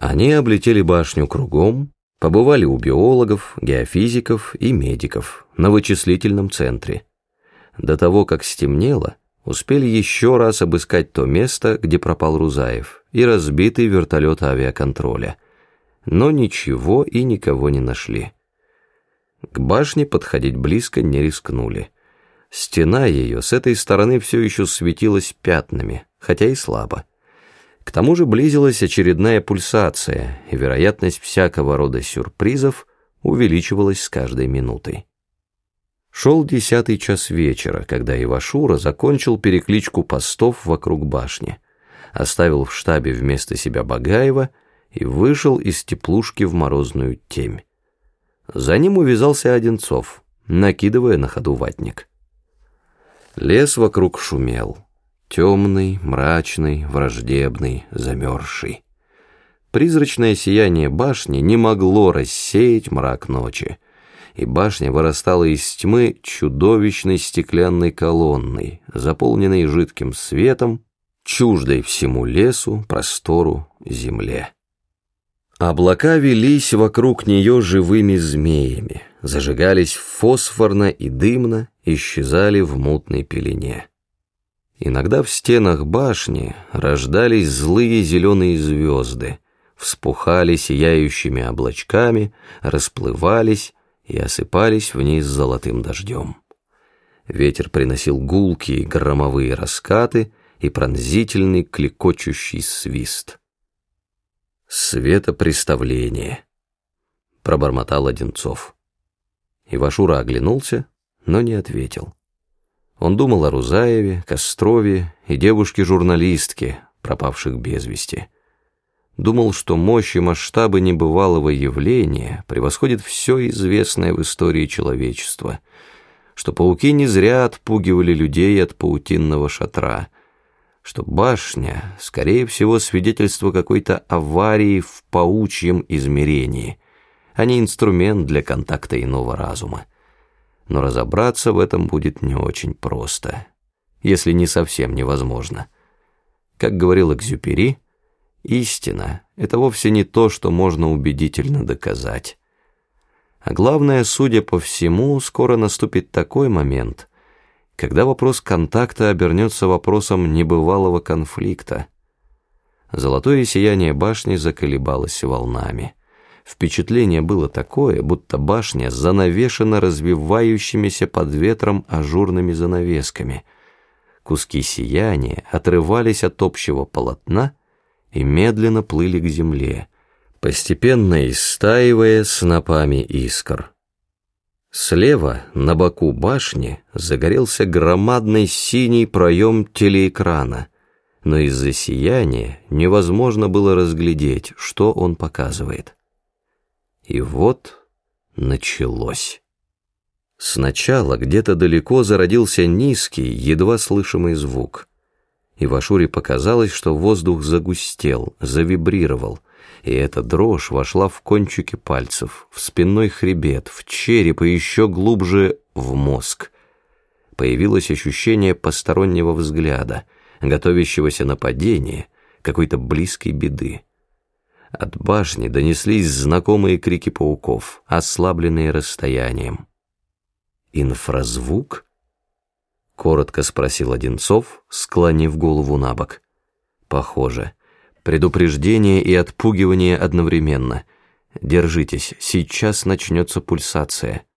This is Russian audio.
Они облетели башню кругом, побывали у биологов, геофизиков и медиков на вычислительном центре. До того, как стемнело, успели еще раз обыскать то место, где пропал Рузаев, и разбитый вертолет авиаконтроля. Но ничего и никого не нашли. К башне подходить близко не рискнули. Стена ее с этой стороны все еще светилась пятнами, хотя и слабо. К тому же близилась очередная пульсация, и вероятность всякого рода сюрпризов увеличивалась с каждой минутой. Шел десятый час вечера, когда Ивашура закончил перекличку постов вокруг башни, оставил в штабе вместо себя Багаева и вышел из теплушки в морозную темь. За ним увязался Одинцов, накидывая на ходу ватник. Лес вокруг шумел. Темный, мрачный, враждебный, замерзший. Призрачное сияние башни не могло рассеять мрак ночи, и башня вырастала из тьмы чудовищной стеклянной колонной, заполненной жидким светом, чуждой всему лесу, простору, земле. Облака велись вокруг нее живыми змеями, зажигались фосфорно и дымно, исчезали в мутной пелене. Иногда в стенах башни рождались злые зеленые звезды, вспухали сияющими облачками, расплывались и осыпались вниз золотым дождем. Ветер приносил гулкие громовые раскаты и пронзительный клекочущий свист. «Светопреставление», — пробормотал Одинцов. Ивашура оглянулся, но не ответил. Он думал о Рузаеве, Кострове и девушке-журналистке, пропавших без вести. Думал, что мощь и масштабы небывалого явления превосходят все известное в истории человечества, что пауки не зря отпугивали людей от паутинного шатра, что башня, скорее всего, свидетельство какой-то аварии в паучьем измерении, а не инструмент для контакта иного разума но разобраться в этом будет не очень просто, если не совсем невозможно. Как говорил Экзюпери, истина — это вовсе не то, что можно убедительно доказать. А главное, судя по всему, скоро наступит такой момент, когда вопрос контакта обернется вопросом небывалого конфликта. Золотое сияние башни заколебалось волнами. Впечатление было такое, будто башня занавешена развивающимися под ветром ажурными занавесками. Куски сияния отрывались от общего полотна и медленно плыли к земле, постепенно истаивая снопами искр. Слева, на боку башни, загорелся громадный синий проем телеэкрана, но из-за сияния невозможно было разглядеть, что он показывает. И вот началось. Сначала где-то далеко зародился низкий, едва слышимый звук. И Вашуре показалось, что воздух загустел, завибрировал, и эта дрожь вошла в кончики пальцев, в спинной хребет, в череп и еще глубже в мозг. Появилось ощущение постороннего взгляда, готовящегося нападения, какой-то близкой беды. От башни донеслись знакомые крики пауков, ослабленные расстоянием. «Инфразвук?» — коротко спросил Одинцов, склонив голову на бок. «Похоже. Предупреждение и отпугивание одновременно. Держитесь, сейчас начнется пульсация».